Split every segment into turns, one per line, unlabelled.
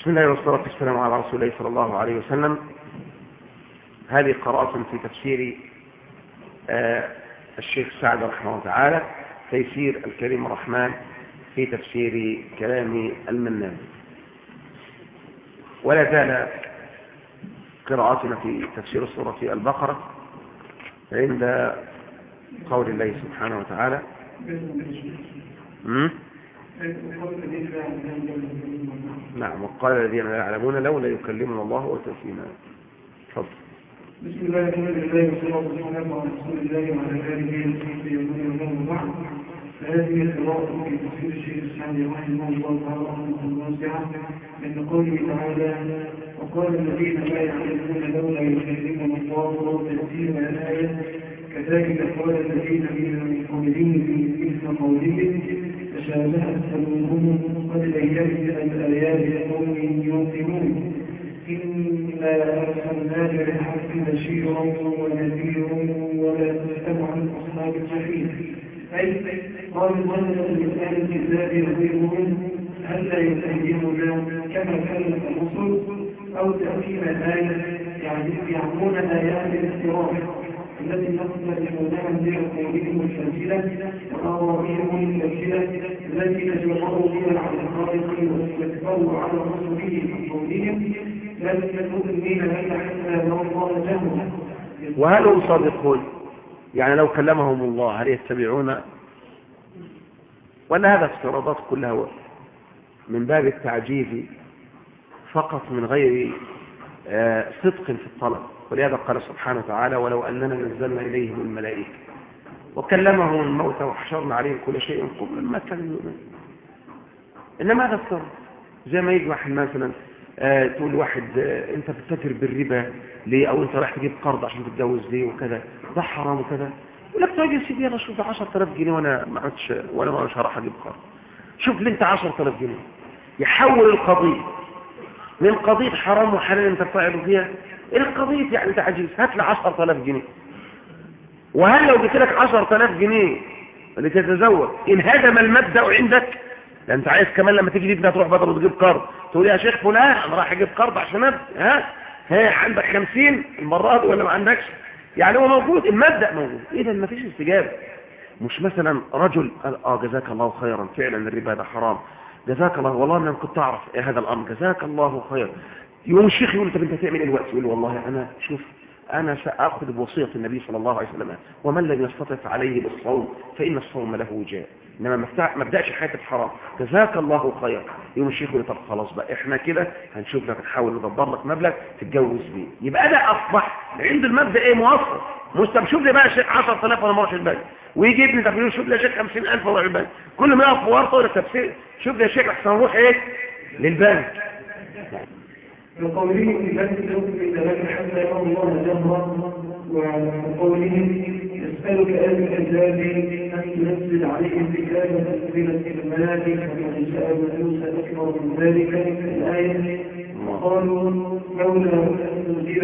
بسم الله والصلاة والسلام على رسول الله صلى الله عليه وسلم. هذه قراءة في تفسير آه الشيخ سعد رحمه الله تعالى تيسير الكريم الرحمن في تفسير كلام المنان. ولا زال قراءتنا في تفسير سورة البقرة عند قول الله سبحانه وتعالى. نعم وقال الذين لا يعلمون لولا يكلمنا الله وتسليما تفضل.
بسم الله الرحمن الرحيم والصلاه والسلام على رسول الله وعلى آله وصحبه ومن والاه فهذه القراءة في تفسير الشيخ السعدي رحمه الله تعالى رحمة واسعة من قوله تعالى وقال الذين لا يعلمون لولا يكلمنا الله تفسير الآية كذلك قال الذين من قبلهم في مثل قولهم تشابهت قلوبهم قد بينا الآيات لقوم يوقنون. إنا أرسلناك بالحق بشيرا ونذيرا ولا تسأل عن أصحاب الجحيم. أي قال ظن أهل الكتاب يغيرون هل لا يتهيئون كما كانت الرسل؟ أو تأتينا الآية يعني يعمون آيات الاختراع التي يختلفونها من قولهم الفاسدة وأراضيهم الفاسدة التي تجرؤوا بها على الخالق واستكبروا على رسله بقولهم لم تؤمن لك حتى الله جهلا
وهل هم صادقون؟ يعني لو كلمهم الله هل يتبعون؟ ولا هذا افتراضات كلها من باب التعجيز فقط من غير صدق في الطلب. ولهذا قال سبحانه وتعالى ولو أننا نزلنا إليهم الملائكة وكلمهم الموتى وحشرنا عليهم كل شيء قبل ما كانوا يؤمنون. إنما هذا افتراض زي ما يجي واحد مثلا آه تقول واحد آه أنت بتتاجر بالربا ليه؟ أو أنت رايح تجيب قرض عشان تتجوز ليه؟ وكذا. ده حرام وكذا. يقول لك طيب يا سيدي أنا شوف 10000 جنيه وأنا ما عدتش وأنا مش هروح أجيب قرض. شوف لي أنت 10000 جنيه؟ يحول القضية من قضية حرام وحلال أنت فاعل فيها إلى قضيه يعني تعجيز هات لي 10000 جنيه. وهل لو جبت لك 10000 جنيه لتتزوج انهدم المبدأ عندك؟ ده أنت عايز كمان لما تيجي تبدا تروح بدل وتجيب قرض. تقول يا شيخ فلان أنا رايح أجيب قرض عشان ابدا ها؟ ها عندك 50 المره دي ولا ما عندكش؟ يعني هو موجود المبدأ موجود. اذا ما فيش استجابة. مش مثلا رجل قال آه جزاك الله خيرا. فعلا الربا ده حرام. جزاك الله والله أنا كنت أعرف إيه هذا الأمر. جزاك الله خيرا. يوم الشيخ يقول طب أنت تعمل إيه دلوقتي؟ يقول والله أنا شوف أنا سأخذ بوصية النبي صلى الله عليه وسلم ومن لم يستطع عليه بالصوم فإن الصوم له وجاء إنما ما ابداش حياة الحرام. جزاك الله خيرا. يوم الشيخ يقول طب خلاص بقى إحنا كده هنشوف لك نحاول ندبر لك مبلغ تتجوز بيه. يبقى ده أصبح عند المبدأ إيه؟ موفر مش طب شوف لي بقى يا شيخ 10000 وأنا ما اروحش البنك ويجي ابني شوف لي يا شيخ 50000 وأروح البنك كل ما يقف ورطه ولا تفسير شوف لي يا شيخ احسن نروح إيه؟ للبنك.
وقوله في ذلك الوقت إذا لك حتى يرى الله جهرا وقوله يسألك أهل أن تنزل عليهم كتابا أنزلت الملائكة فمن سأل موسى أكبر من ذلك الآية. وقالوا لولا أنزل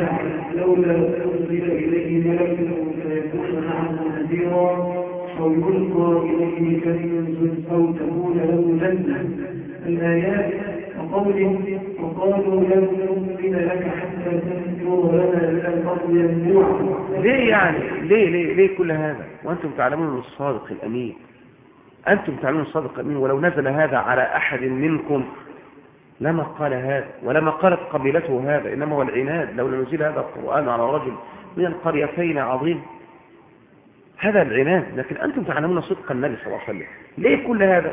لولا أنزل إليه ملك فيكون معه نذيرا أو يلقى إليه كنز أو تكون له جنة الآيات وقوله وقالوا لن نؤمن لك حتى تنفر لنا من الأرض
ليه يعني؟ ليه ليه ليه كل هذا؟ وأنتم تعلمون الصادق الأمين. أنتم تعلمون الصادق الأمين ولو نزل هذا على أحد منكم لما قال هذا ولما قالت قبيلته هذا إنما هو العناد. لو نزل هذا القرآن على رجل من القريتين عظيم. هذا العناد. لكن أنتم تعلمون صدق النبي صلى الله عليه وسلم. ليه كل هذا؟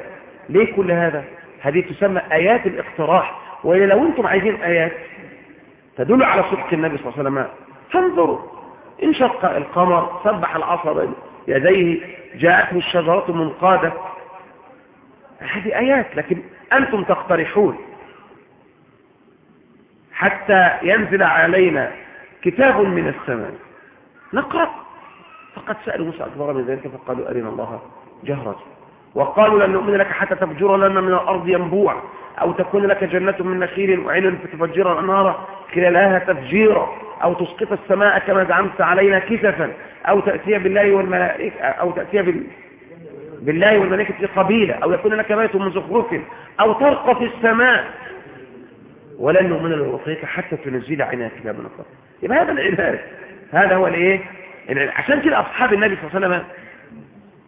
ليه كل هذا؟ هذه تسمى آيات الاقتراح. ولو أنتم عايزين آيات تدل على صدق النبي صلى الله عليه وسلم فانظروا. انشق القمر سبح العصر يديه جاءته الشجرة منقادة. هذه آيات لكن أنتم تقترحون. حتى ينزل علينا كتاب من السماء. نقرأ. فقد سألوا موسى أكبر من ذلك فقالوا أرنا الله جهرة. وقالوا لن نؤمن لك حتى تفجر لنا من الأرض ينبوع أو تكون لك جنة من نخيل وعين فتفجر الأنهار خلالها تفجيرا أو تسقط السماء كما زعمت علينا كسفا أو تأتي بالله والملائكة أو تأتي بال... بالله والملائكة قبيلة أو يكون لك بيت من زخرف أو ترقى في السماء. ولن نؤمن لرقيك حتى تنزل علينا كتابا نقرأ يبقى هذا العباد هذا هو الإيه؟ عشان كده أصحاب النبي صلى الله عليه وسلم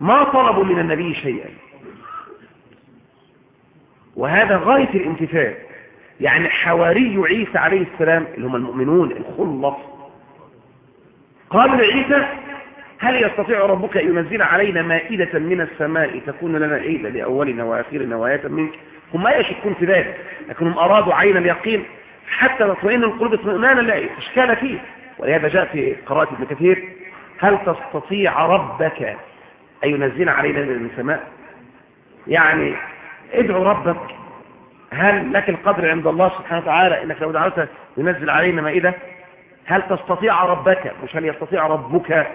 ما طلبوا من النبي شيئا. وهذا غاية الامتثال يعني حواري عيسى عليه السلام اللي هم المؤمنون الخلص. قالوا لعيسى هل يستطيع ربك أن ينزل علينا مائدة من السماء تكون لنا عيدا لأولنا وآخرنا وآية منك؟ هم ما يشكون في ذلك لكنهم أرادوا عين اليقين. حتى تطمئن القلوب اطمئنانا لا إشكال فيه؟ ولهذا جاء في قراءة ابن كثير هل تستطيع ربك أن ينزل علينا من السماء. يعني ادعو ربك. هل لك القدر عند الله سبحانه وتعالى إنك لو دعوت ينزل علينا مائدة؟ هل تستطيع ربك؟ مش هل يستطيع ربك؟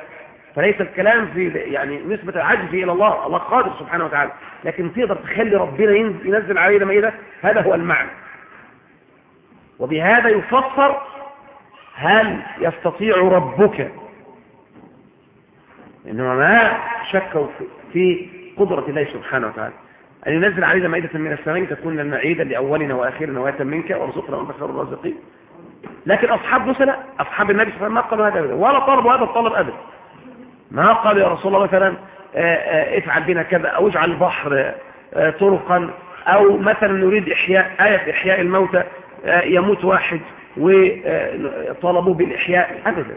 فليس الكلام في يعني نسبة العجز إلى الله الله قادر سبحانه وتعالى. لكن تقدر تخلي ربنا ينزل علينا مائدة؟ هذا هو المعنى. وبهذا يفسر هل يستطيع ربك إنما ما شكوا في قدرة الله سبحانه وتعالى. أن ينزل علينا مائدة من السماء تكون لنا عيدا لأولنا وآخرنا وآية منك وارزقنا وأنت خير الرازقين. لكن أصحاب موسى لا. أصحاب النبي صلى الله عليه وسلم ما قالوا هذا أبدا. ولا طلبوا هذا الطلب أبدا. ما قالوا يا رسول الله مثلا افعل بنا كذا أو اجعل البحر طرقا. أو مثلا نريد إحياء آية إحياء الموتى يموت واحد وطلبوا بالإحياء. أبدا.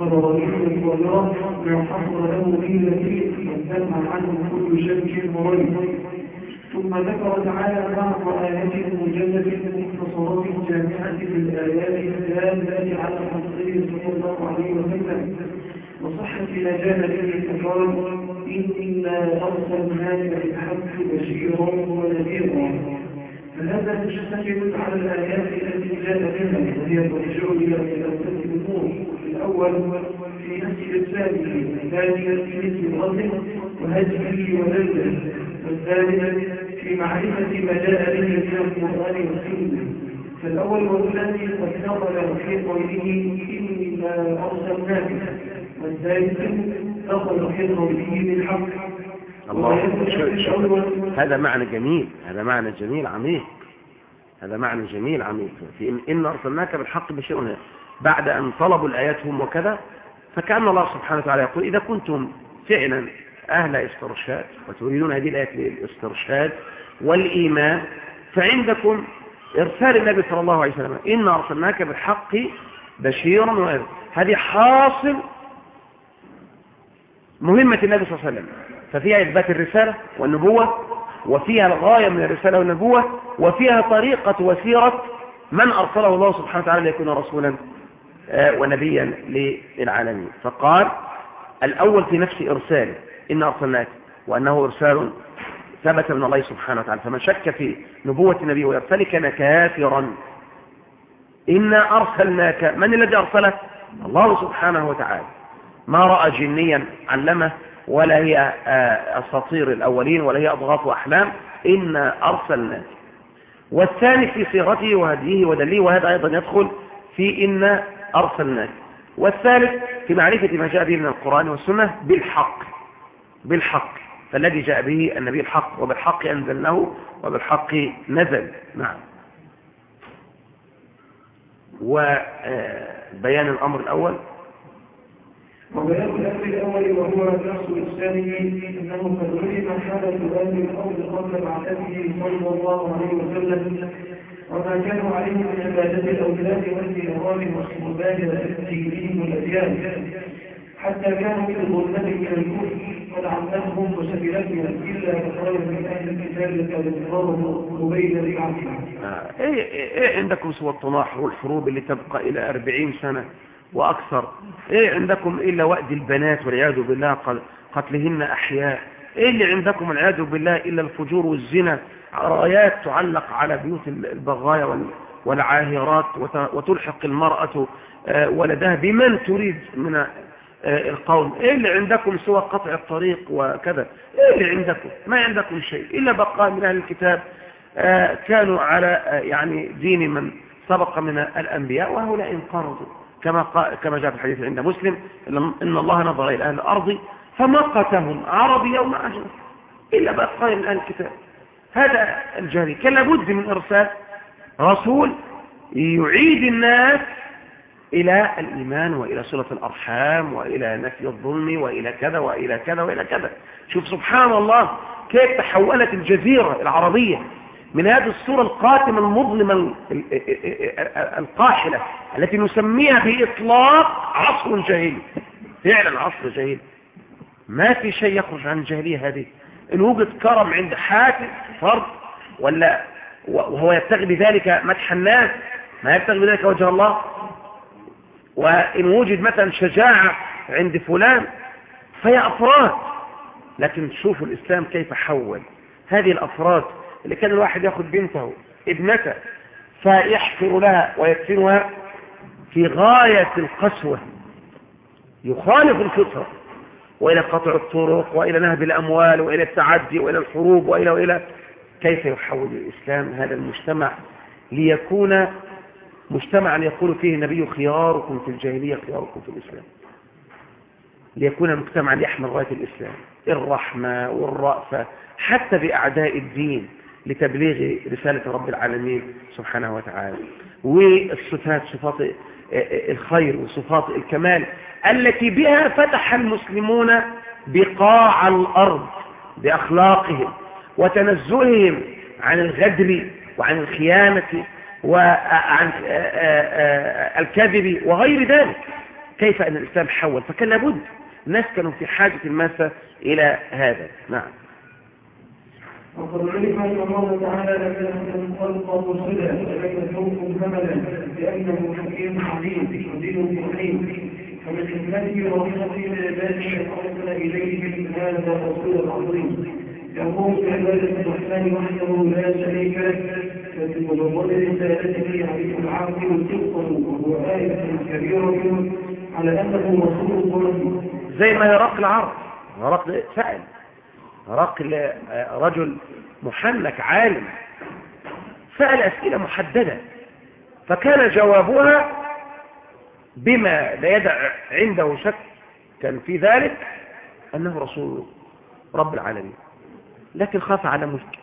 فضروري الظاهرة ما حصل له في نفسه وانتمع عنه كل شك مريض ثم ذكر تعالى بعض آيات مجلد مختصرات جامعة في الآيات الدالة على الرسول صلى الله عليه وسلم وصحة به فقال إنا أرسلناك بالحق بشيرا ونذيرا فهذا مشتمل على الآيات التي جاء بها وهي ترجع إلى ثلاثة أمور الأول في نفس الثاني الثاني في مثل الرجل وهجره ولده والثالث في معرفة ما جاء به من القرآن والسنة. فالأول والثاني قد نقل في قوله إنا أرسلناك والثالث نقل في قوله بالحق.
الله. هذا معنى جميل هذا معنى جميل عميق. هذا معنى جميل عميق. في إن, إن أرسلناك بالحق بشيء بعد أن طلبوا الآيات هم وكذا فكأن الله سبحانه وتعالى يقول إذا كنتم فعلا أهل استرشاد وتريدون هذه الآيات للاسترشاد والإيمان فعندكم إرسال النبي صلى الله عليه وسلم إن أرسلناك بالحق بشيرا ونذيرا هذه حاصل مهمة النبي صلى الله عليه وسلم. ففيها إثبات الرسالة والنبوة وفيها الغاية من الرسالة والنبوة وفيها طريقة وسيرة من أرسله الله سبحانه وتعالى ليكون رسولا. ونبيا للعالمين. فقال الأول في نفس إرساله إن أرسلناك وأنه إرسال ثبت من الله سبحانه وتعالى. فمن شك في نبوة النبي وإرساله كان كافرا إنا أرسلناك. من الذي أرسله؟ الله سبحانه وتعالى. ما رأى جنيا علمه ولا هي أساطير الأولين ولا هي أضغاث أحلام. إنا أرسلناك. والثاني في صيغته وهديه ودليه وهذا أيضا يدخل في إنا أرسلناك. والثالث في معرفة ما جاء به من القرآن والسنة بالحق. بالحق. فالذي جاء به النبي الحق وبالحق أنزلناه وبالحق نزل. نعم. وبيان الأمر الأول
وبيان الأمر الأول وهو نفس الثاني أنه قد علم حالة أهل الأرض قبل بعثته صلى الله عليه وسلم وما كانوا عليه من عبادة الأولاد والإرام والصلبان وتكتيرهم الأديان حتى كانوا في ظلمة من الكفر قد عمتهم وسبلتهم إلا كفار من أهل الكتاب قد اضطروا بين ركعتهم.
إيه, إيه عندكم سوى الطماح والحروب اللي تبقى إلى أربعين سنة وأكثر. إيه عندكم إلا وأد البنات والعياذ بالله قتلهن أحياء. إيه اللي عندكم والعياذ بالله إلا الفجور والزنا. رايات تعلق على بيوت البغايا والعاهرات وتلحق المرأة ولدها بمن تريد من القوم. إيه اللي عندكم سوى قطع الطريق وكذا. إيه اللي عندكم؟ ما عندكم شيء. إلا بقى من أهل الكتاب كانوا على يعني دين من سبق من الأنبياء وهؤلاء انقرضوا. كما كما جاء في الحديث عند مسلم إن الله نظر إلى أهل الأرض فمقتهم عربي يوم أجل إلا بقى من أهل الكتاب. هذا الجهري كان لابد من إرسال رسول يعيد الناس إلى الإيمان وإلى صلة الأرحام وإلى نفي الظلم وإلى كذا وإلى كذا وإلى كذا. شوف سبحان الله كيف تحولت الجزيرة العربية من هذه الصورة القاتمة المظلمة القاحلة التي نسميها بإطلاق عصر جاهلي. فعلا عصر جاهلي. ما في شيء يخرج عن الجاهلية هذه. إن وجد كرم عند حاكم فرد ولا وهو يبتغي بذلك مدح الناس ما يبتغي بذلك وجه الله. وإن وجد مثلا شجاعة عند فلان فهي أفراد. لكن شوفوا الإسلام كيف حول. هذه الأفراد اللي كان الواحد ياخد بنته ابنته فيحفر لها ويدفنها في غاية القسوة. يخالف الفطرة وإلى قطع الطرق وإلى نهب الأموال وإلى التعدي وإلى الحروب وإلى وإلى كيف يحول الإسلام هذا المجتمع ليكون مجتمعا يقول فيه النبي خياركم في الجاهلية خياركم في الإسلام. ليكون مجتمعا يحمل راية الإسلام الرحمة والرأفة حتى بأعداء الدين. لتبليغ رسالة رب العالمين سبحانه وتعالى. والصفات صفات الخير وصفات الكمال التي بها فتح المسلمون بقاع الأرض بأخلاقهم وتنزههم عن الغدر وعن الخيانة وعن الكذب وغير ذلك. كيف أن الإسلام حول؟ فكان لابد الناس كانوا في حاجة الماسة إلى هذا. نعم.
وقد علم أن الله تعالى لم خلق مرسلا ولم يتركم هملا لأنه حكيم عليم ودين حكيم فمن حكمته ورحمته لعباده ارسل اليهم هذا الرسول العظيم. يقوم بعباده الرحمن وحده لا شريك له. ففي مجرد رسالته يعرف العاقل صدقه وهو آية كبيرة على أنه رسول الله.
زي ما هرقل العرب هرقل سأل هرقل رجل محنك عالم سأل أسئلة محددة فكان جوابها بما لا يدع عنده شك كان في ذلك أنه رسول رب العالمين. لكن خاف على ملكه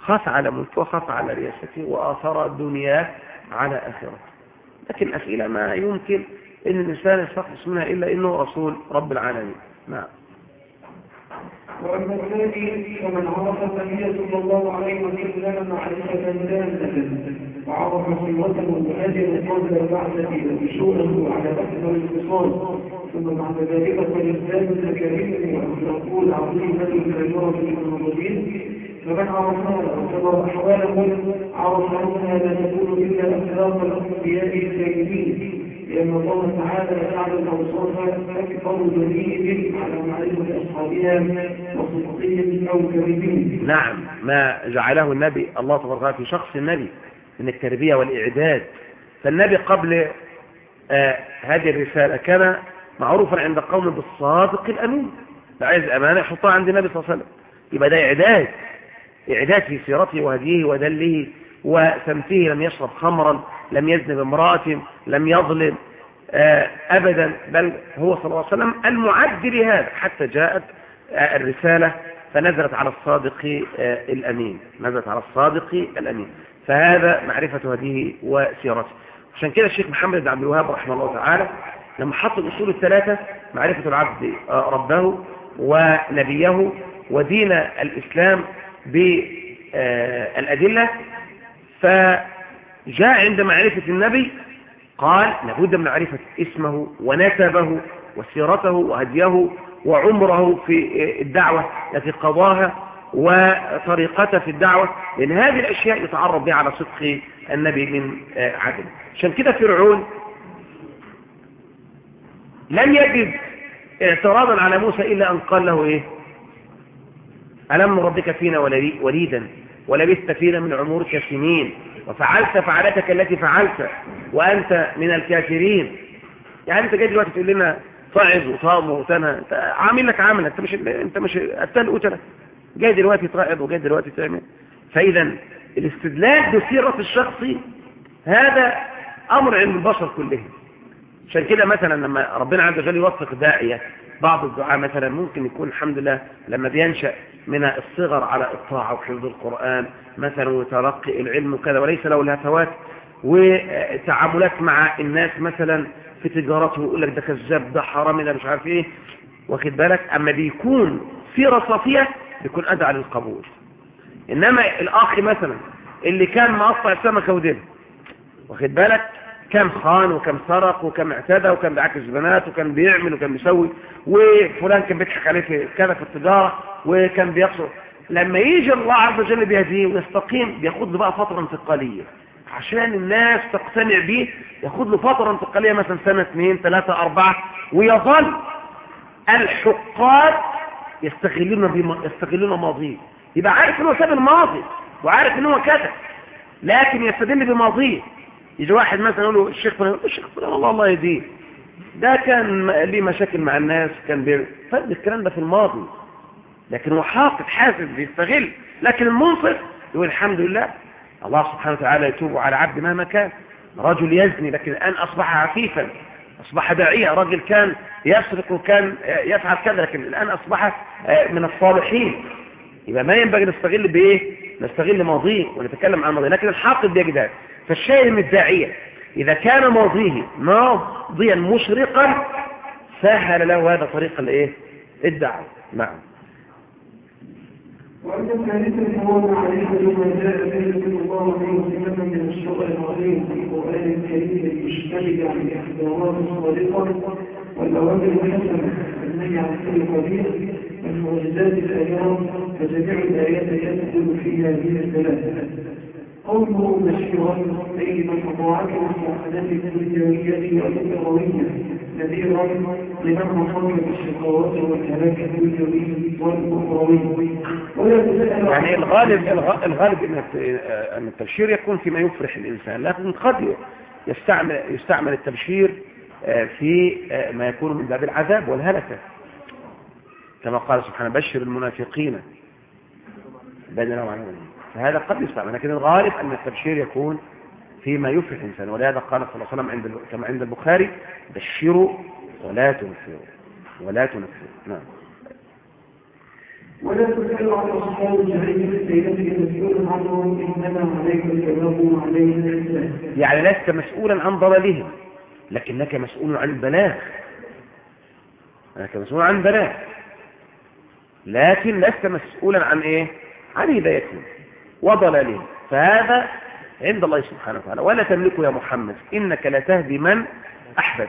خاف على ملكه وخاف على رياسته وآثر دنياه على آخرته. لكن أسئلة ما يمكن أن الإنسان يستخلص منها إلا أنه رسول رب العالمين. نعم.
وأما الثاني فمن عرف النبي صلى الله عليه وسلم معرفة تامة وعرف صلته وأجل قبل البعثة وشؤونه على أكثر الاتصال ثم بعد ذلك فالإسلام الكريم وأخلاقه العظيمة الكبيرة المنظمين فمن عرفها وصبر أحوالهم عرف أنها لا تكون إلا أخلاق الأنبياء الكريمين لأن الله تعالى جعل الأوصاف أكثر دليل على معرفة أصحابها وصدقهم أو كريمين.
نعم ما جعله النبي الله تبارك وتعالى في شخص النبي من التربية والإعداد. فالنبي قبل آه هذه الرسالة كان معروفا عند قوم بالصادق الأمين. عايز أمانة يحطها عند النبي صلى الله عليه وسلم. يبقى ده إعداد. إعداد في سيرته وهديه ودله وسمته لم يشرب خمرا. لم يزنب امرأة لم يظلم أبدا بل هو صلى الله عليه وسلم المعد لهذا. حتى جاءت الرسالة فنزلت على الصادق الأمين. نزلت على الصادق الأمين. فهذا معرفة هديه وسيرته. عشان كده الشيخ محمد بن عبد الوهاب رحمه الله تعالى لما حط الأصول الثلاثة معرفة العبد ربه ونبيه ودين الإسلام بالأدلة فجاء عند معرفة النبي قال لابد من معرفة اسمه ونسبه وسيرته وهديه وعمره في الدعوة التي قضاها وطريقته في الدعوة لأن هذه الأشياء يتعرض بها على صدق النبي من عدل عشان كده فرعون لم يجد اعتراضا على موسى إلا أن قال له إيه؟ ألم نربك فينا وليدا؟ ولبثت فينا من عمرك سنين. وفعلت فعلتك التي فعلت. وأنت من الكافرين. يعني أنت جاي دلوقتي تقول لنا صعد وصام وتنى أنت عامل لك عمل أنت مش أنت مش قتال قتله جاي دلوقتي تراقب وجاي دلوقتي تعمل. فإذا الاستدلال بسيره الشخص هذا أمر عند البشر كلهم عشان كده مثلا لما ربنا عز وجل يوفق داعية بعض الدعاء مثلا ممكن يكون الحمد لله لما بينشأ من الصغر على الطاعة وحفظ القرآن مثلا وتلقي العلم وكذا وليس له الهفوات وتعاملات مع الناس مثلا في تجارته يقول لك ده كذاب ده حرامي ده مش عارف إيه. واخد بالك؟ أما بيكون سيرة صافية بيكون أدعى للقبول. إنما الأخ مثلا اللي كان مقطع السمكة وديل واخد بالك؟ كان خان وكان سرق وكان اعتدى وكان بيعكس بنات وكان بيعمل وكان بيسوي وفلان كان بيضحك عليه في كذا في التجارة وكان بيقصر. لما يجي الله عز وجل بيهديه ويستقيم بياخد له بقى فترة انتقالية. عشان الناس تقتنع بيه ياخد له فترة انتقالية مثلا سنة اثنين ثلاثة أربعة ويظل الحقاد يستغلون بما يستغلون ماضيه. يبقى عارف إن هو ساب الماضي وعارف إن هو كذا لكن يستدل بماضيه. يجي واحد مثلا يقول له الشيخ فلان الشيخ فلان الله الله يهديه. ده كان ليه مشاكل مع الناس كان فرد الكلام ده في الماضي. لكن هو حاقد حاسد بيستغل. لكن المنصف يقول الحمد لله الله سبحانه وتعالى يتوب على عبد مهما كان. رجل يزني لكن الآن أصبح عفيفا أصبح داعية. رجل كان يسرق وكان يفعل كذا لكن الآن أصبح من الصالحين. يبقى ما ينبغي نستغل بإيه؟ نستغل ماضيه ونتكلم عن ماضيه. لكن الحاقد بيجد من الداعية إذا كان ماضيه ماضيا مشرقا سهل له هذا طريق الإيه؟ الدعوة. نعم.
وأن الثالثة هو عليه جاء به صلى الله عليه وسلم من الشرع العظيم في القرآن الكريم النهي عن كل الآيات فجميع الآيات يدخل في هذه الثلاثة. قوله بشيرا أي بالمطاعات والمحدث الدنيوية والأخروية نذيرا لمن خرج بالشقاوات والهلاك الدنيوي والأخروي ولا تسأل
يعني الغالب الغالب إن التبشير يكون فيما يفرح الإنسان لكن قد يستعمل يستعمل التبشير في ما يكون من باب العذاب والهلكة. كما قال سبحانه بشر المنافقين. بيننا وبينهم. فهذا قد يستعمل لكن الغالب أن التبشير يكون فيما يفرح الإنسان. ولهذا قال صلى الله عليه وسلم عند كما عند البخاري بشروا ولا تنفروا. ولا تنفروا. نعم.
ولا تسأل عن أصحاب الجحيم التي مسؤول عنهم إنما عليك الجواب وعليه الإسلام
يعني لست مسؤولا عن ضلالهم لكنك مسؤول عن البلاغ انك مسؤول عن البلاغ لكن لست مسؤولا عن إيه؟ عن هدايتهم. وضلالهم فهذا عند الله سبحانه وتعالى. ولا تملكه يا محمد. إنك لا تهدي من أحببت.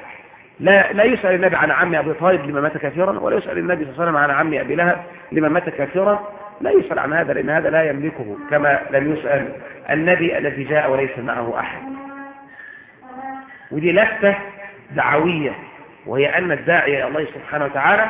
لا لا يسأل النبي عن عم أبي طالب لما مات كافرا ولا يسأل النبي صلى الله عليه وسلم عن عم أبي لهب لما مات كافرا لا يسأل عن هذا لأن هذا لا يملكه كما لم يسأل النبي الذي جاء وليس معه أحد. ودي لفتة دعوية وهي أن الداعي إلى الله سبحانه وتعالى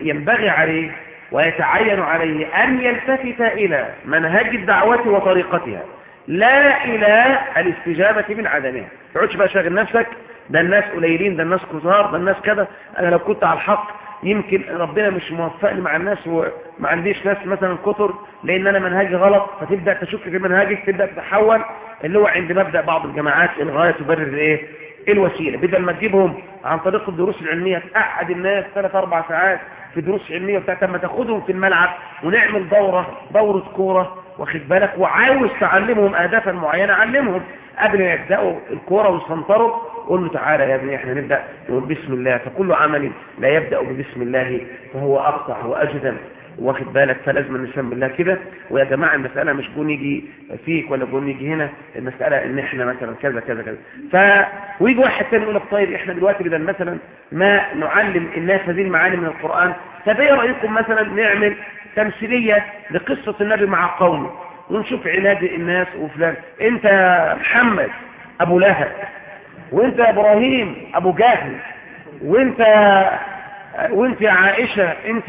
ينبغي عليه ويتعين عليه أن يلتفت إلى منهج الدعوة وطريقتها لا إلى الاستجابة من عدمها تقعدش بقى شاغل نفسك ده الناس قليلين ده الناس كثار ده الناس كذا. أنا لو كنت على الحق يمكن ربنا مش موفقني مع الناس وما عنديش ناس مثلا كثر لأن أنا منهجي غلط. فتبدأ تشك في منهجك تبدأ تتحول اللي هو عند مبدأ بعض الجماعات الغاية تبرر الإيه؟ الوسيلة. بدل ما تجيبهم عن طريق الدروس العلمية تقعد الناس ثلاث أربع ساعات في دروس وبتاع ما تاخدهم في الملعب ونعمل دورة دورة كورة واخد بالك؟ وعاوز تعلمهم اهدافا معينة علمهم. قبل ما يبدأوا الكورة ويسنطروا قول له تعالى يا ابني إحنا نبدأ نقول بسم الله. فكل عمل لا يبدأ ببسم الله فهو أقطع وأجدم. واخد بالك؟ فلازم نسمي بالله كده. ويا جماعة المسألة مش كون يجي فيك ولا كون يجي هنا. المسألة إن إحنا مثلا كذا كذا كذا. ف ويجي واحد تاني يقول لك طيب إحنا دلوقتي بدل مثلا ما نعلم الناس هذه المعاني من القرآن طب إيه رأيكم مثلا نعمل تمثيلية لقصة النبي مع قومه؟ ونشوف علاج الناس وفلان. أنت محمد أبو لهب وأنت يا إبراهيم أبو جهل وأنت وأنت يا عائشة أنت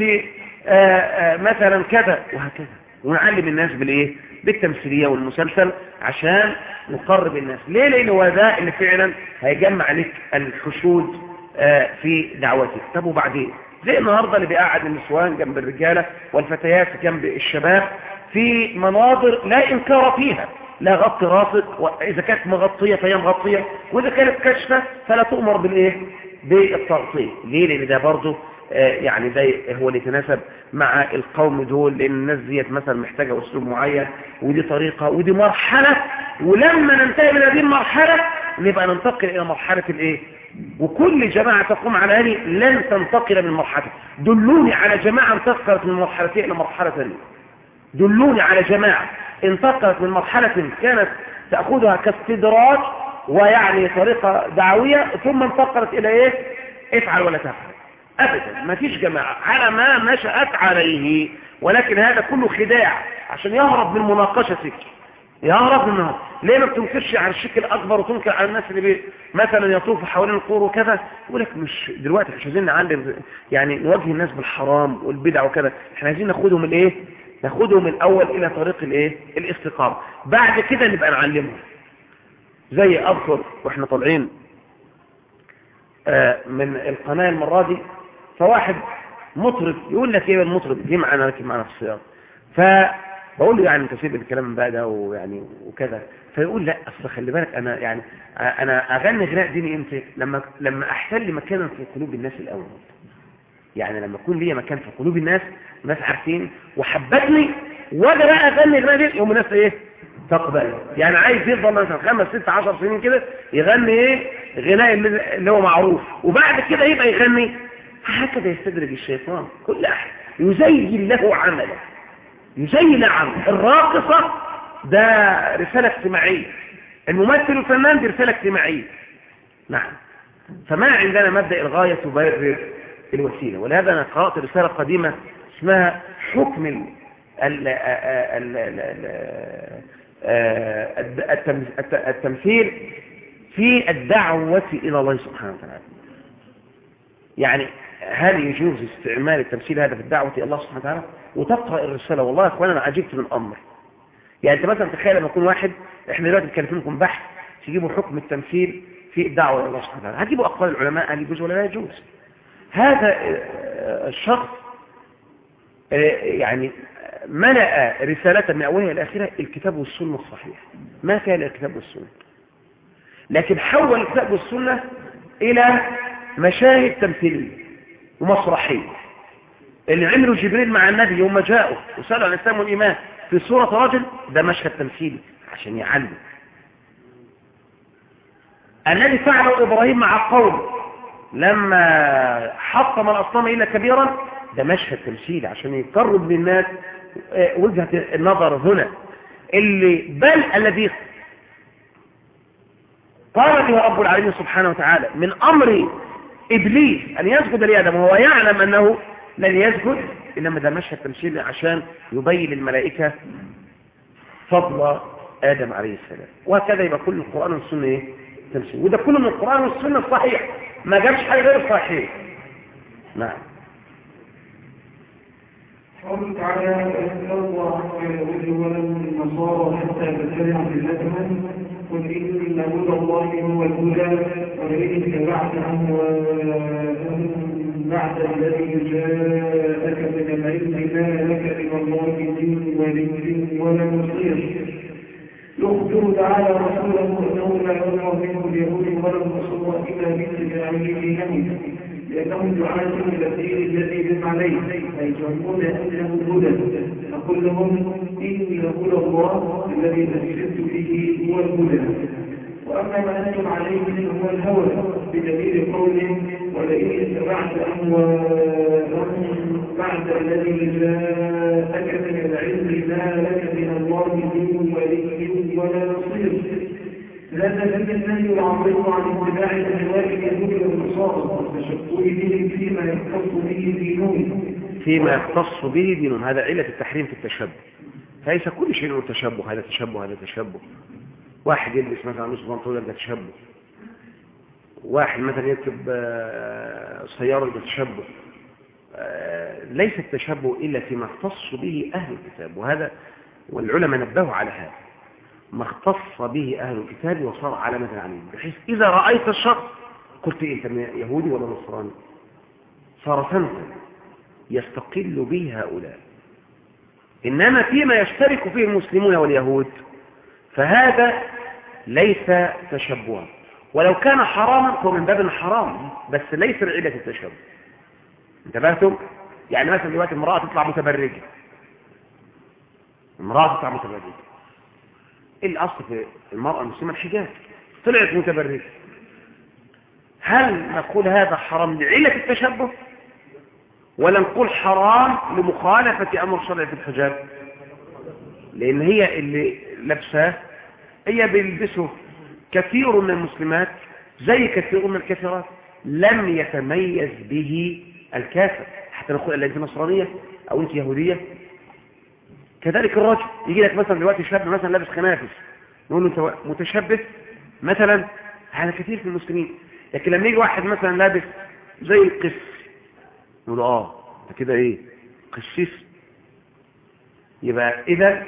مثلا كذا وهكذا. ونعلم الناس بالإيه؟ بالتمثيلية والمسلسل عشان نقرب الناس. ليه؟ لأن هو ده اللي فعلا هيجمع لك الحشود آه، في دعوتك. طب وبعدين؟ زي النهاردة اللي بيقعد النسوان جنب الرجالة والفتيات جنب الشباب في مناظر لا إنكار فيها. لا غطي راسك وإذا كانت مغطية فهي مغطية وإذا كانت كشفة فلا تؤمر بالإيه؟ بالتغطية. ليه؟ لأن ده برضه آه، يعني ده هو اللي يتناسب مع القوم دول لأن الناس ديت مثلا محتاجة أسلوب معين ودي طريقة ودي مرحلة ولما ننتهي من هذه المرحلة نبقى ننتقل إلى مرحلة الإيه؟ وكل جماعة تقوم على هذه لن تنتقل من مرحلة. دلوني على جماعة انتقلت من مرحلتين إلى مرحلة ثانية. دلوني على جماعة انتقلت من مرحلة كانت تأخذها كاستدراج ويعني طريقة دعوية ثم انتقلت إلى إيه؟ افعل ولا تفعل. أبدا. ما فيش جماعة. على ما نشأت عليه. ولكن هذا كله خداع. عشان يهرب من مناقشتك يهرب منها ليه ما بتنكرش على الشرك الأكبر وتنكر على الناس اللي مثلا يطوفوا حوالين القور وكذا؟ يقول لك مش دلوقتي. مش عايزين نعلم. يعني نواجه الناس بالحرام والبدع وكذا. إحنا عايزين ناخدهم الايه ناخدهم الأول إلى طريق الإيه؟ الاستقامة. بعد كده نبقى نعلمهم. زي أذكر وإحنا طالعين آه، من القناة المرة دي. فواحد مطرب يقول لك إيه المطرب جه معانا راكب معانا في السيارة فبقول له يعني انت سيب الكلام بقى ده ويعني وكذا. فيقول لا أصل خلي بالك أنا يعني أنا أغني غناء ديني إمتى؟ لما لما أحتل مكانا في قلوب الناس الأول. يعني لما يكون ليا مكان في قلوب الناس الناس عارفين وحبتني واجي بقى أغني غناء دي يقوم الناس إيه؟ تقبل. يعني عايز يفضل مثلا خمس ست عشر سنين كده يغني إيه؟ غناء اللي هو معروف. وبعد كده يبقى يغني هكذا يستدرج الشيطان كل أحد. يزين له عمله. يزين عمله. الراقصة ده رسالة اجتماعية. الممثل الفنان دي رسالة اجتماعية. نعم. فما عندنا مبدأ الغاية تبرر الوسيلة. ولهذا أنا قرأت رسالة قديمة اسمها حكم ال ال ال التمثيل في الدعوة إلى الله سبحانه وتعالى. يعني هل يجوز استعمال التمثيل هذا في الدعوة إلى الله سبحانه وتعالى؟ وتقرأ الرسالة والله يا أخوان أنا عجبت من أمر. يعني أنت مثلا تخيل لما يكون واحد إحنا دلوقتي لكم بحث تجيبوا حكم التمثيل في الدعوة إلى الله سبحانه وتعالى. هتجيبوا أقوال العلماء؟ هل يجوز ولا لا يجوز؟ هذا الشخص يعني ملأ رسالة من أولها إلى آخرها الكتاب والسنة الصحيح ما كان الكتاب والسنة. لكن حول الكتاب والسنة إلى مشاهد تمثيلية. ومسرحية. اللي عملوا جبريل مع النبي يوم جاءوا وسألوا عن الإسلام والإيمان. في صورة رجل ده مشهد تمثيلي عشان يعلم. الذي فعله إبراهيم مع قوم لما حطم الأصنام إلا كبيرا ده مشهد تمثيلي عشان يقرب للناس وجهة النظر هنا. اللي بل الذي قال به رب العالمين سبحانه وتعالى من أمر إبليس أن يسجد لآدم وهو يعلم أنه لن يسجد إنما ده مشهد تمثيلي عشان يبين للملائكة فضل آدم عليه السلام. وهكذا يبقى كل القرآن والسنة إيه؟ تمثيل. وده كله من القرآن والسنة الصحيح. ما جابش حاجة غير صحيح نعم.
قوله تعالى فإن الله ولم النصارى حتى قل إن هدى الله هو الهدى ولئن اتبعت أهواءهم بعد الذي جاءك من العلم ما لك من الله من ولي ولا نصير يخبر تعالى رسوله أنه لا يرى منه اليهود ولا النصارى إلا باتباعه دينهم لأنهم يعادون إلى الدين الذي بهم عليه أي يزعمون أنه هدى فقل لهم إني هدى الله الذي نزلت به هو الهدى. وأما ما أنتم عليه هو الهوى بدليل قول ولئن اتبعت أهواءهم بعد الذي جاءك من العلم ما لك من الله من ولي ولا نصير. لأن ذلك النهي يعبر عن اتباع الأهواء اليهود والنصارى والتشبه بهم فيما يختص به دينهم
فيما يختص به دينهم هذا علة التحريم في التشبه. فليس كل شيء تشبه. هذا تشبه هذا تشبه. واحد يلبس مثلا نص بنطلون ده تشبه. واحد مثلا يركب سيارة ده تشبه. ليس التشبه إلا فيما يختص به أهل الكتاب. وهذا والعلماء نبهوا على هذا. ما اختص به أهل الكتاب وصار علامة عليهم بحيث إذا رأيت الشخص قلت إيه أنت يهودي ولا نصراني؟ صار سنسا يستقل به هؤلاء. إنما فيما يشترك فيه المسلمون واليهود فهذا ليس تشبها. ولو كان حراما فهو من باب الحرام بس ليس لعلة التشبه. انتبهتم؟ يعني مثلا دلوقتي امرأة تطلع متبرجة. امرأة تطلع متبرجة. إيه الأصل في المرأة المسلمة الحجاب. طلعت متبرجة. هل نقول هذا حرام لعلة التشبه؟ ولا نقول حرام لمخالفة أمر شرعي في الحجاب؟ لأن هي اللي لابساه هي بيلبسه كثير من المسلمات زي كثير من الكافرات. لم يتميز به الكافر. حتى نقول انت نصرانية أو أنت يهودية كذلك الرجل يجي لك مثلا دلوقتي شاب مثلا لابس خنافس نقول له أنت متشبث؟ مثلا هذا كثير في المسلمين لكن لما يجي واحد مثلا لابس زي القس نقول آه ده كده إيه؟ قسيس. يبقى إذا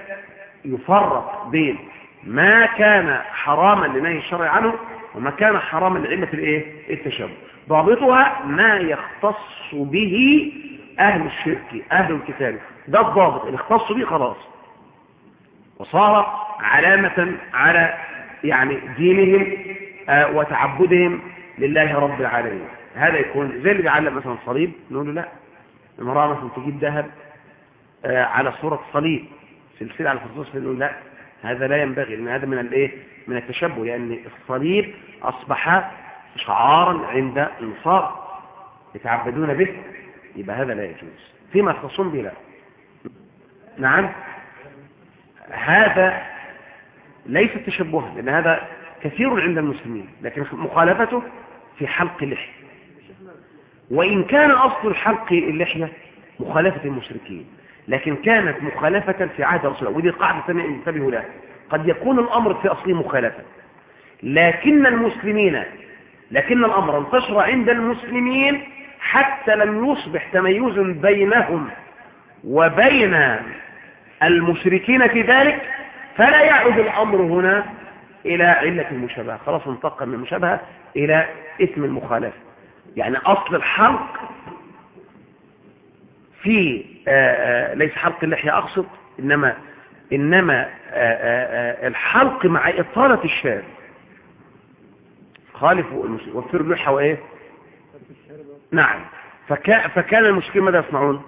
يفرق بين ما كان حراما لنهي الشرع عنه وما كان حراما لعلة الإيه؟ التشبه ضابطها ما يختص به أهل الشرك أهل الكتاب ده الضابط اللي اختص به خلاص. وصار علامة على يعني دينهم آه وتعبدهم لله رب العالمين. هذا يكون زي اللي بيعلق مثلا صليب نقول له لا المرأة مثلا تجيب ذهب آه على صورة صليب سلسلة على خصوص نقول لا هذا لا ينبغي لأن هذا من الإيه؟ من التشبه لأن الصليب أصبح شعارا عند النصارى يتعبدون به يبقى هذا لا يجوز. فيما يختصون به لا نعم. هذا ليس تشبها لأن هذا كثير عند المسلمين لكن مخالفته في حلق اللحية. وإن كان أصل الحلق اللحية مخالفة المشركين لكن كانت مخالفة في عهد رسول الله ودي قاعدة انتبهوا لها. قد يكون الأمر في أصله مخالفة. لكن المسلمين لكن الأمر انتشر عند المسلمين حتى لم يصبح تميز بينهم وبين المشركين في ذلك فلا يعود الأمر هنا إلى علة المشابهة. خلاص انتقل من المشابهة إلى اسم المخالفة. يعني أصل الحلق في آآ آآ ليس حلق اللحية أقصد إنما إنما آآ الحلق مع إطالة الشارب. خالفوا المشرك وفروا اللحى وإيه؟ نعم. فكا فكان المشركين ماذا يصنعون؟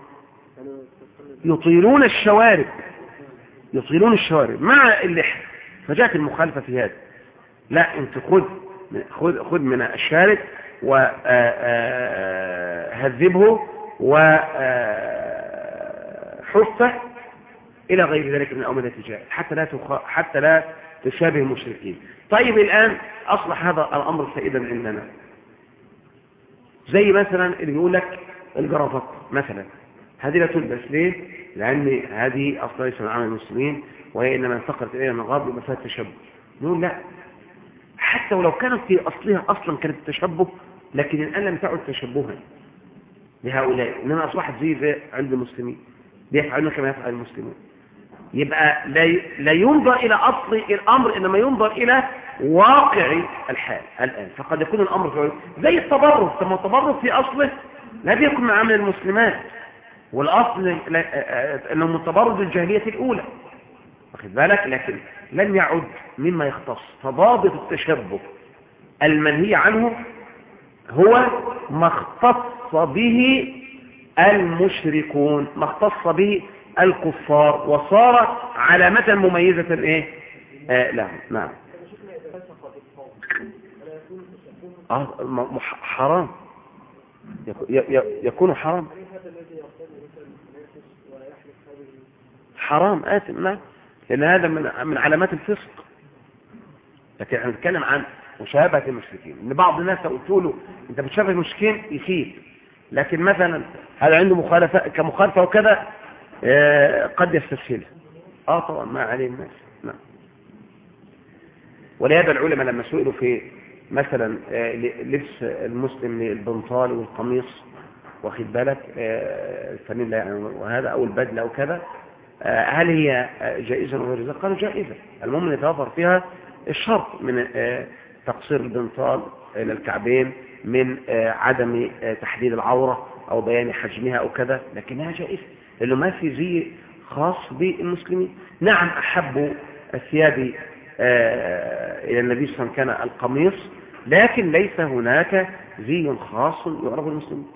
يطيلون الشوارب. يطيلون الشوارب. مع اللحى فجاءت المخالفة في هذا. لا انت خذ خذ خذ من الشارب وهذبه وحفه إلى غير ذلك من الاومده التجاه حتى لا تخ... حتى لا تشابه المشركين. طيب الآن أصبح هذا الأمر سائدا عندنا. زي مثلا اللي بيقول لك الجرافات مثلا. هذه لا تلبس ليه؟ لأن هذه أصلا ليس من عمل المسلمين وهي إنما انتقلت اليها من الغرب فيها التشبه. نقول لا. حتى ولو كانت في أصلها أصلا كانت التشبه لكن الآن لم تعد تشبها لهؤلاء. إنما أصبحت زي زي عند المسلمين. بيفعلون كما يفعل المسلمون. يبقى لا لا ينظر إلى أصل الأمر إنما ينظر إلى واقع الحال الآن. فقد يكون الأمر في زي التبرج ثم التبرج في أصله لا بيكون من عمل المسلمات. والأصل أنه من تبرج الجاهلية الأولى. واخد بالك؟ لكن لم يعد مما يختص. فضابط التشبه المنهي عنه هو ما اختص به المشركون ما اختص به الكفار. وصار علامة مميزة إيه؟ آه لا نعم. آه حرام. يكون حرام. حرام آثم. نعم لأن هذا من من علامات الفسق. لكن إحنا بنتكلم عن مشابهة المشركين. إن بعض الناس قلت له أنت بتشابه المشركين يخيل لكن مثلا هذا عنده مخالفة كمخالفة وكذا آه قد يستسهلها آه طبعا ما عليه الناس. نعم. ولهذا العلماء لما سئلوا في مثلا آه لبس المسلم للبنطال والقميص واخد بالك آه الفانيلا يعني وهذا أو البدلة أو كذا آه، هل هي جائزة أو غير قالوا جائزة. المهم أن يتوفر فيها الشرط من آه، تقصير البنطال إلى الكعبين من آه، عدم تحديد العورة أو بيان حجمها أو كذا لكنها جائزة. لأنه ما في زي خاص بالمسلمين. نعم أحبوا الثياب إلى النبي صلى الله عليه وسلم كان القميص لكن ليس هناك زي خاص يعرف المسلمين.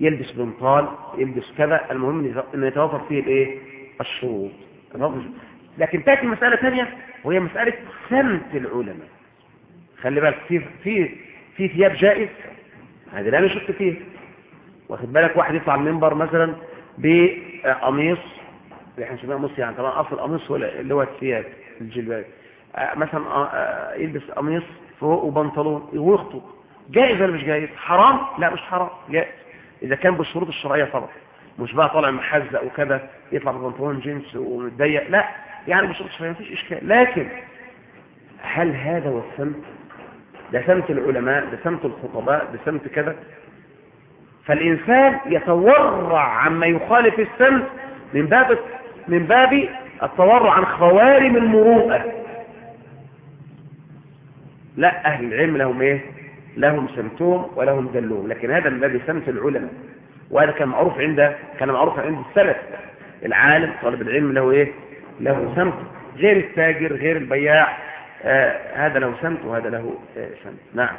يلبس بنطال يلبس كذا. المهم أن يتوفر فيه الإيه؟ الشروط. لكن تأتي مسألة ثانية وهي مسألة سمت العلماء. خلي بالك في في في ثياب جائز. هذه لا نشك فيه واخد بالك؟ واحد يطلع المنبر مثلا بقميص إحنا نسميها قميص يعني طبعا أصل القميص هو اللي هو الثياب الجلباب. آه، مثلا آه، آه، يلبس قميص فوق وبنطلون ويخطب جائز ولا مش جائز؟ حرام؟ لا مش حرام جائز. إذا كان بالشروط الشرعية طبعا. مش بقى طالع محزق وكذا يطلع ببنطلون جينز ومتضيق لا يعني بالشروط الشرعيه مفيش إشكال. لكن هل هذا هو السمت؟ ده سمت العلماء ده سمت الخطباء ده سمت كذا. فالإنسان يتورع عما يخالف السمت من باب من باب التورع عن خوارم المروءة. لا أهل العلم لهم إيه؟ لهم سمتهم ولهم دلهم. لكن هذا من باب سمت العلماء. وهذا كان معروف عند كان معروف عند السلف. العالم طالب العلم له إيه؟ له سمت. غير التاجر غير البياع آه هذا له سمت وهذا له آه سمت. نعم.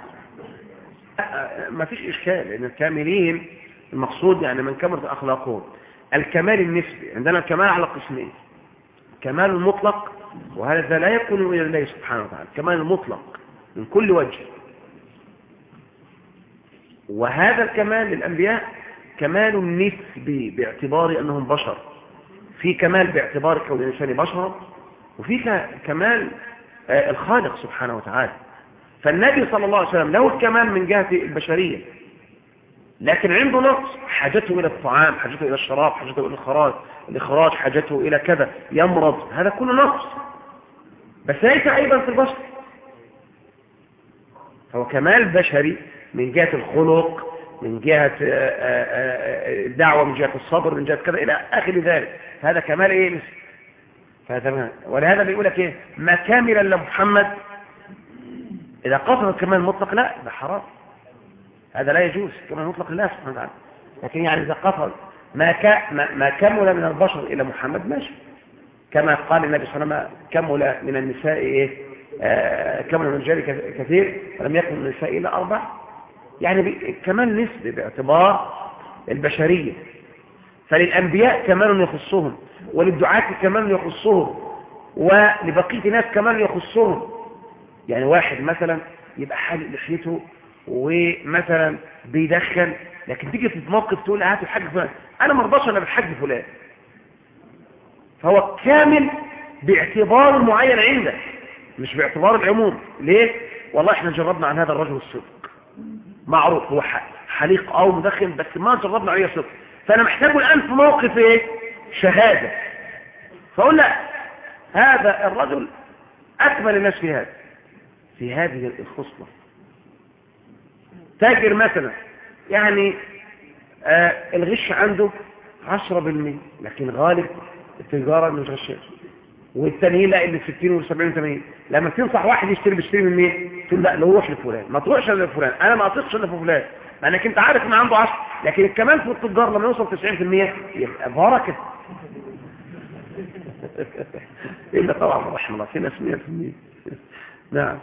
ما فيش إشكال لأن الكاملين المقصود يعني من كملت اخلاقهم الكمال النسبي. عندنا الكمال على قسمين. كمال المطلق وهذا لا يكون إلى الله سبحانه وتعالى. كمال المطلق من كل وجه. وهذا الكمال للأنبياء كمال نسبي باعتبار أنهم بشر. في كمال باعتبار كون الإنسان بشرا وفي كمال آه، الخالق سبحانه وتعالى. فالنبي صلى الله عليه وسلم له الكمال من جهة البشرية لكن عنده نقص. حاجته إلى الطعام حاجته إلى الشراب حاجته إلى الإخراج الإخراج حاجته إلى كذا. يمرض هذا كله نقص. بس ليس عيبا في البشر. هو كمال بشري من جهة الخلق من جهة آه، آه، آه، الدعوة من جهة الصبر من جهة كذا إلى آخر ذلك. هذا كمال إيه؟ فهذا ولهذا بيقول لك إيه؟ ما كاملا لمحمد إذا قصد الكمال المطلق لا ده حرام. هذا لا يجوز كمال المطلق لله سبحانه وتعالى. لكن يعني إذا قصد ما ما كمل من البشر إلى محمد ماشي. كما قال النبي صلى الله عليه وسلم كمل من النساء إيه؟ كمل من الرجال كثير ولم يكن من النساء إلا أربع يعني كمال نسبي باعتبار البشرية. فللأنبياء كمال يخصهم وللدعاة كمال يخصهم ولبقية ناس كمال يخصهم. يعني واحد مثلا يبقى حالق لحيته ومثلا بيدخن لكن تيجي في موقف تقول هات الحاج فلان أنا ما ارضاش أنا بالحاج فلان. فهو كامل باعتبار معين عنده مش باعتبار العموم. ليه؟ والله إحنا جربنا عن هذا الرجل الصدق معروف هو حليق أو مدخن بس ما جربنا عليه صدق. فأنا محتاجه الآن في موقف إيه؟ شهادة. فأقول لا هذا الرجل أكمل الناس في هذا في هذه الخصلة. تاجر مثلا يعني آه الغش عنده عشرة بالمئة لكن غالب التجارة مش غشاش. والتانيين لا اللي 60 و70 و80 لما تنصح واحد يشتري بيشتري من مين تقول لا لو روح لفلان ما تروحش لفلان أنا ما اثقش الا في فلان لانك انت عارف ان عنده 10 لكن كمان في التجار لما يوصل 90% يبقى بركه الا طبعا رحم الله في ناس 100% نعم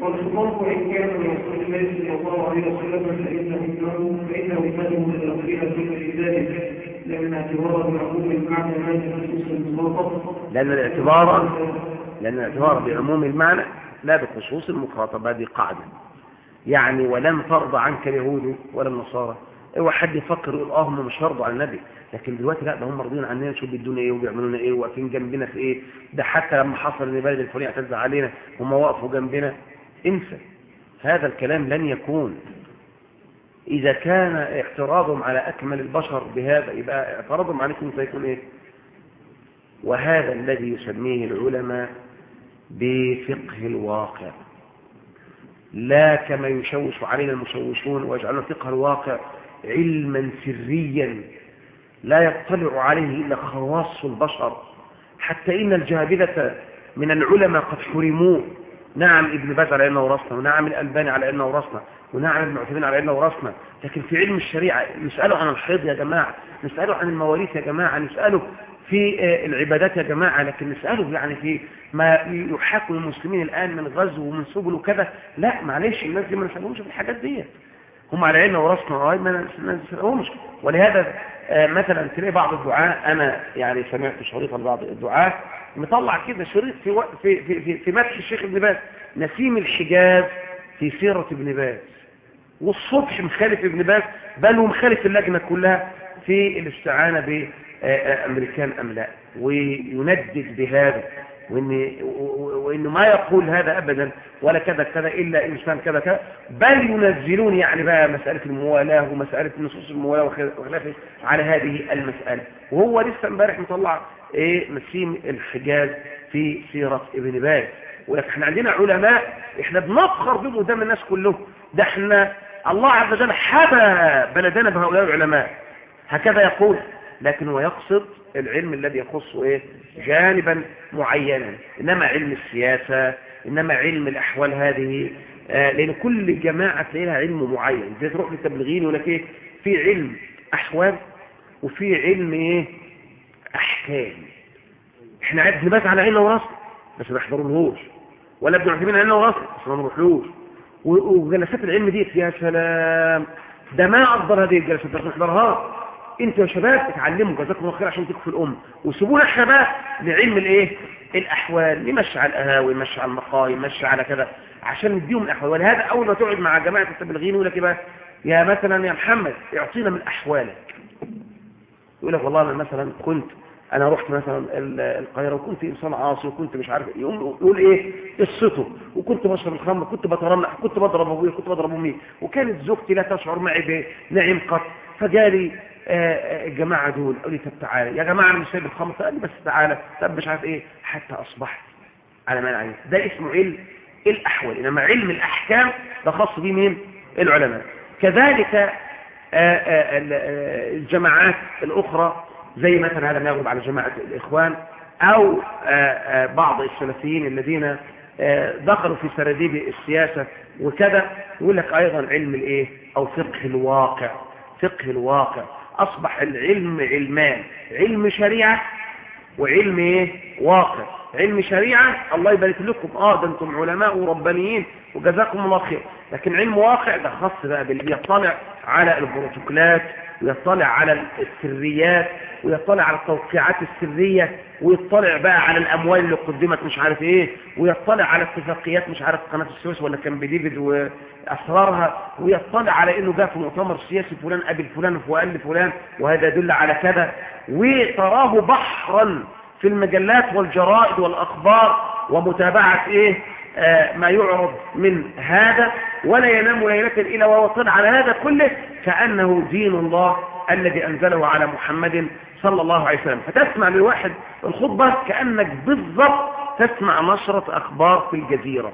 والخطاب إن كان من رسول الله صلى الله عليه وسلم فإنه فإنه كان من الأخيرة في ذلك لأن
الاعتبار لأن الاعتبار بعموم المعنى لا بخصوص المخاطب هذه قاعدة. يعني ولن ترضى عنك اليهود ولا النصارى. اوعى حد يفكر يقول آه هم مش هيرضوا على النبي. لكن دلوقتي لا ده هم راضيين عننا شو بيدونا إيه وبيعملوا لنا إيه واقفين جنبنا في إيه. ده حتى لما حصل إن بلد الفلاني اعتز علينا هم وقفوا جنبنا. انسى. هذا الكلام لن يكون. إذا كان اعتراضهم على أكمل البشر بهذا يبقى اعتراضهم عليكم سيكون إيه؟ وهذا الذي يسميه العلماء بفقه الواقع. لا كما يشوش علينا المشوشون ويجعلون فقه الواقع علما سريا. لا يطلع عليه إلا خواص البشر. حتى إن الجهابذة من العلماء قد حرموه. نعم ابن باز على أنه ورثنا ونعم الألباني على أنه ورثنا ونعم عثيمين على إنه ورثنا لكن في علم الشريعة نسأله عن الحيض يا جماعة نسأله عن المواريث يا جماعة نسأله في العبادات يا جماعة لكن نسأله يعني في ما يحاكم المسلمين الآن من غزو ومن سبل وكذا. لا معلش الناس دي ما نسألهمش في الحاجات ديت هم على علم ورثنا ما نسألهمش. ولهذا مثلا تلاقي بعض الدعاة أنا يعني سمعت شريطا لبعض الدعاة مطلع كده شريط في. في في في, في مدح الشيخ ابن باز نسيم الحجاز في سيرة ابن باز. والصبح مخالف ابن باز بل ومخالف اللجنة كلها في الاستعانة بأمريكان أملاء ويندد بهذا وإن وإنه ما يقول هذا أبدا ولا كذا كذا إلا إنسان كذا كذا. بل ينزلون يعني بقى مسألة الموالاة ومسألة نصوص الموالاة وخلافه على هذه المسألة. وهو لسه امبارح مطلع إيه؟ نسيم الحجاز في سيرة ابن باز. ولكن إحنا عندنا علماء إحنا بنفخر بهم قدام الناس كلهم. ده إحنا الله عز وجل حبى بلدنا بهؤلاء العلماء. هكذا يقول لكن هو يقصد العلم الذي يخص إيه؟ جانبا معينا. إنما علم السياسة إنما علم الأحوال هذه. آه لأن كل جماعة لها علم معين. زي تروح للتبلغين يقول لك إيه؟ في علم أحوال وفي علم إيه؟ أحكام. إحنا عايز نبات على عيننا وراسنا بس ما نحضرلهوش ولا عثيمين عيننا وراسنا بس ما نروحلوش وجلسات العلم دي يا سلام. ده ما افضل هذه الجلسات بس نحضرها أنتوا يا شباب اتعلموا جزاكم الله خير عشان تكفوا الأم. وسيبونا إحنا بقى لعلم الإيه؟ الأحوال. نمشي على القهاوي نمشي على المقاهي نمشي على كذا عشان نديهم الاحوال ولهذا أول ما تقعد مع جماعة التبلغين يقول لك إيه بقى؟ يا مثلا يا محمد اعطينا من أحوالك. يقول لك والله أنا مثلا كنت أنا رحت مثلا القاهرة وكنت إنسان عاصي وكنت مش عارف يقوم يقول إيه قصته. وكنت بشرب الخمر كنت بترنح كنت بضرب ابويا كنت بضرب أمي. وكانت زوجتي لا تشعر معي بنعيم قط. فجالي الجماعة دول قالوا لي طب تعالى. يا جماعة أنا مش سايب الخمر. فقال لي بس تعالى. طب مش عارف إيه. حتى أصبحت على ما عليه ده اسمه علم الأحوال. إنما علم الأحكام ده خاص به مين؟ العلماء. كذلك الجماعات الأخرى زي مثلا هذا ما يغلب على جماعة الإخوان أو بعض السلفيين الذين دخلوا في سراديب السياسة وكذا. يقول لك أيضا علم الإيه؟ أو فقه الواقع. فقه الواقع. أصبح العلم علمان. علم شريعة وعلم إيه؟ واقع. علم شريعة الله يبارك لكم. آه ده أنتم علماء وربانيين وجزاكم الله خير. لكن علم واقع ده خاص بقى باللي يطلع على البروتوكولات ويطلع على السريات ويطلع على التوقيعات السرية ويطلع بقى على الأموال اللي قدمت مش عارف إيه ويطلع على اتفاقيات مش عارف قناة السويس ولا كان بديفيد وأسرارها ويطلع على إنه جاء في مؤتمر سياسي فلان قابل فلان وقال فلان وهذا يدل على كذا. وتراه بحرا في المجلات والجرائد والأخبار ومتابعة إيه؟ آه ما يعرض من هذا ولا ينام ليلة إلا وهو على هذا كله كأنه دين الله الذي أنزله على محمد صلى الله عليه وسلم. فتسمع للواحد الخطبة كأنك بالضبط تسمع نشرة أخبار في الجزيرة.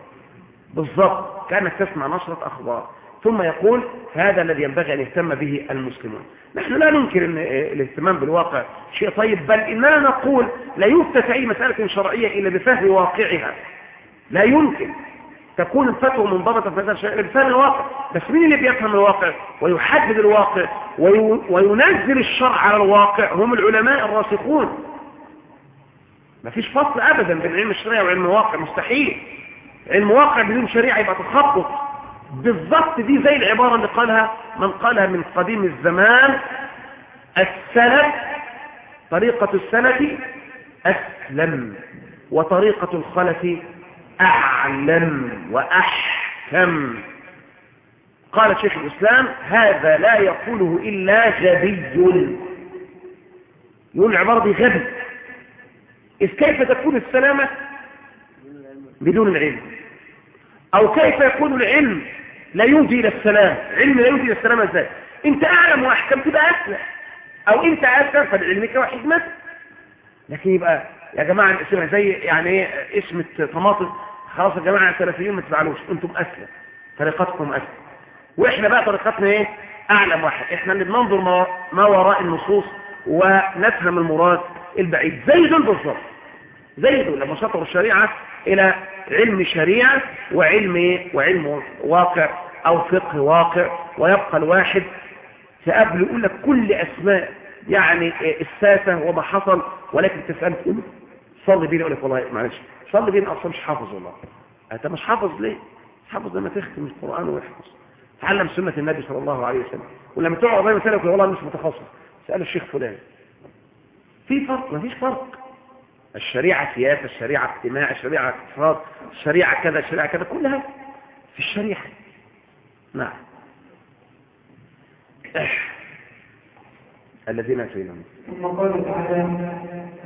بالضبط كأنك تسمع نشرة أخبار. ثم يقول هذا الذي ينبغي أن يهتم به المسلمون. نحن لا ننكر الاهتمام بالواقع شيء طيب بل إننا نقول لا يفتت أي مسألة شرعية إلا بفهم واقعها. لا يمكن. تكون الفتوى منضبطة في هذا الشيء بفهم الواقع. بس مين اللي بيفهم الواقع؟ ويحدد الواقع. وينزل الشرع على الواقع. هم العلماء الراسخون. ما فيش فصل أبدا بين علم الشريعة وعلم الواقع. مستحيل. علم واقع بدون شريعة يبقى تخبط. بالضبط دي زي العبارة اللي قالها من قالها من قديم الزمان السلف طريقة السلف أسلم وطريقة الخلف أعلم وأحكم. قال شيخ الإسلام هذا لا يقوله إلا غبي. يقول العبارة دي غبي. إذ كيف تكون السلامة؟ بدون العلم. أو كيف يكون العلم لا يودي إلى السلام؟ علم لا يودي إلى السلام إزاي؟ أنت أعلم وأحكم تبقى أسلم أو أنت أسلم فلعلمك وحكمتك لكن يبقى يا جماعة الاسم زي يعني إيه اسم طماطم خلاص يا جماعة السلفيين ما تفعلوش. أنتم أسلم طريقتكم أسلم وإحنا بقى طريقتنا إيه؟ أعلم واحد. إحنا اللي بننظر ما وراء النصوص ونفهم المراد البعيد. زي دول بالظبط زي دول لما شطروا الشريعة إلى علم شريعة وعلم؟ وعلم واقع أو فقه واقع ويبقى الواحد تقابله يقول لك كل أسماء يعني الساسة وما حصل ولكن تسأل تقول صلي بيني يقول لك والله معلش صلي بيني أصلا مش حافظ والله. أنت مش حافظ ليه؟ حافظ لما تختم القرآن ويحفظ. تعلم سنة النبي صلى الله عليه وسلم. ولما تقعد قضايا مسألة والله مش متخصص. سأل الشيخ فلان. في فرق؟ مفيش فرق. الشريعة سياسة الشريعة اجتماع الشريعة اقتصاد الشريعة كذا الشريعة كذا كلها في الشريعة. نعم. الذين اتيناهم
ثم قال تعالى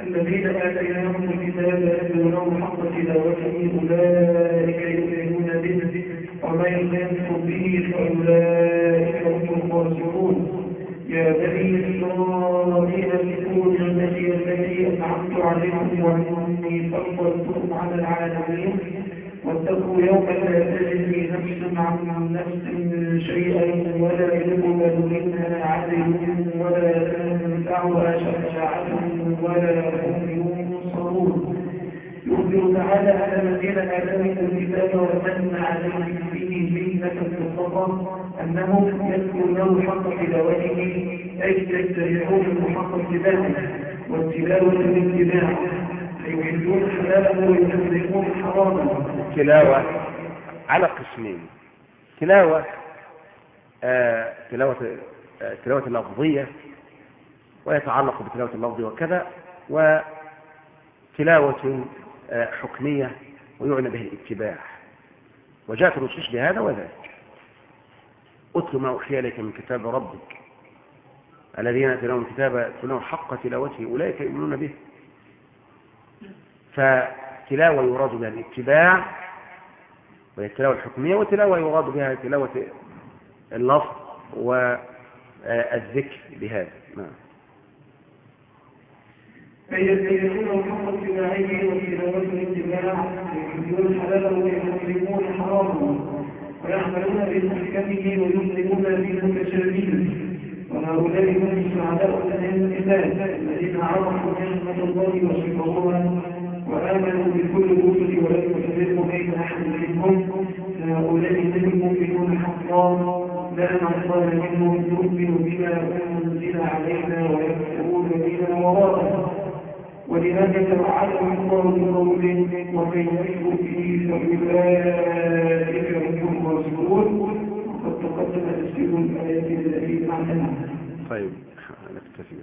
الذين آتيناهم الكتاب يتلونه حق تلاوته أولئك يؤمنون به ومن يكفر به فأولئك هم الخاسرون. يا بني إسرائيل اذكروا نعمتي التي أنعمت عليكم وإني فضلتكم على العالمين. واتقوا يوما لا تجزي نفس عن نفس شيئا ولا يقبل منها عدل ولا تنفعها شفاعة ولا هم ينصرون يخبر تعالى على الذين آتوا الكتاب ومن عليهم به مهنة الصفا أنهم يذكرون حق تلاوته أي يتبعون حق اتباعه والتلاوة بالاتباع فيحلون حلاله ويحرمون حرامه.
تلاوة على قسمين. تلاوة آه تلاوة آه تلاوة اللفظية ويتعلق بتلاوة اللفظ وكذا وتلاوة حكمية ويعنى به الاتباع. وجاءت النصوص بهذا وذاك. اتل ما أوحي إليك من كتاب ربك. الذين اتلون الكتاب يتلون حق تلاوته أولئك يؤمنون به. فتلاوة يراد بها الاتباع وهي التلاوة الحكمية وتلاوة يراد بها تلاوة اللفظ والذكر بهذا. نعم.
فيتبعون حق اتباعه وتلاوة الاتباع يحبون حلاله ويحرمون حرامه ويعملون بمحكمه ويسلمون بمتشابهه وهؤلاء هم السعداء الانسان الذين عرفوا نعمة الله وشكروها وآمنوا بكل الرسل ولم يفرقوا بين أحد منهم. هؤلاء هم المؤمنون حقا لا نعصان منهم يؤمن بما أنزل علينا ويكفرون بما وراءه. ولهذا توعدهم الله بقول ومن يكفر به فأولئك هم الراسخون وقد تقدم تفسير الآيات التي معناها
طيب نكتفي